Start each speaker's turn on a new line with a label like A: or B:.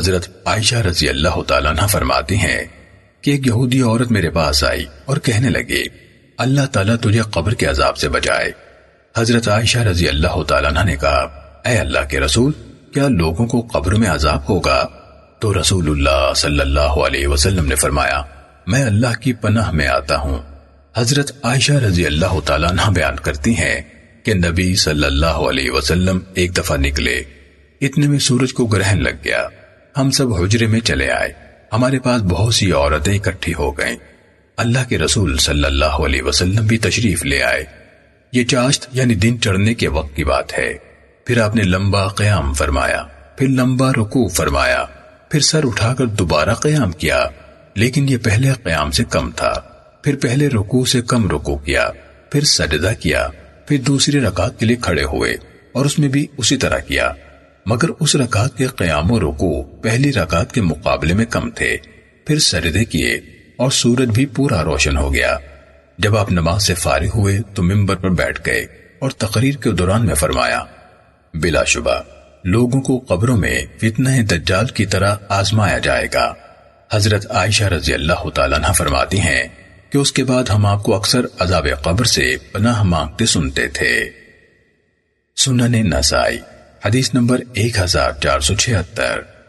A: حضرت عائشہ رضی اللہ تعالیٰ عنہ فرماتی ہیں کہ ایک یہودی عورت میرے پاس آئی اور کہنے لگے، اللہ تعالیٰ تجھے قبر کے عذاب سے بچائے۔ حضرت عائشہ رضی اللہ تعالیٰ عنہ نے کہا، اے اللہ کے رسول، کیا لوگوں کو قبر میں عذاب ہوگا؟ تو رسول اللہ صلی اللہ علیہ وسلم نے فرمایا، میں اللہ کی پناہ میں آتا ہوں۔ حضرت عائشہ رضی اللہ تعالیٰ عنہ بیان کرتی ہیں کہ نبی صلی اللہ علیہ وسلم ایک دفعہ نکلے، اتنے میں سورج کو گرہن لگ گیا۔ ہم سب حجرے میں چلے آئے۔ ہمارے پاس بہت سی عورتیں اکٹھی ہو گئیں۔ اللہ کے رسول صلی اللہ علیہ وسلم بھی تشریف لے آئے۔ یہ چاشت یعنی دن چڑھنے کے وقت کی بات ہے۔ پھر آپ نے لمبا قیام فرمایا۔ پھر لمبا رکوع فرمایا۔ پھر سر اٹھا کر دوبارہ قیام کیا۔ لیکن یہ پہلے قیام سے کم تھا۔ پھر پہلے رکوع سے کم رکوع کیا۔ پھر سجدہ کیا۔ پھر دوسری رکعت کے لیے کھڑے ہوئے اور اس میں بھی اسی طرح کیا۔ مگر اس رکعت کے قیام و رکوع پہلی رکعت کے مقابلے میں کم تھے، پھر سجدے کیے اور سورج بھی پورا روشن ہو گیا۔ جب آپ نماز سے فارغ ہوئے تو ممبر پر بیٹھ گئے اور تقریر کے دوران میں فرمایا، بلا شبہ، لوگوں کو قبروں میں فتنہ دجال کی طرح آزمایا جائے گا۔ حضرت عائشہ رضی اللہ تعالیٰ عنہ فرماتی ہیں کہ اس کے بعد ہم آپ کو اکثر عذاب قبر سے پناہ مانگتے سنتے تھے۔ سنن نسائی حدیث نمبر 1476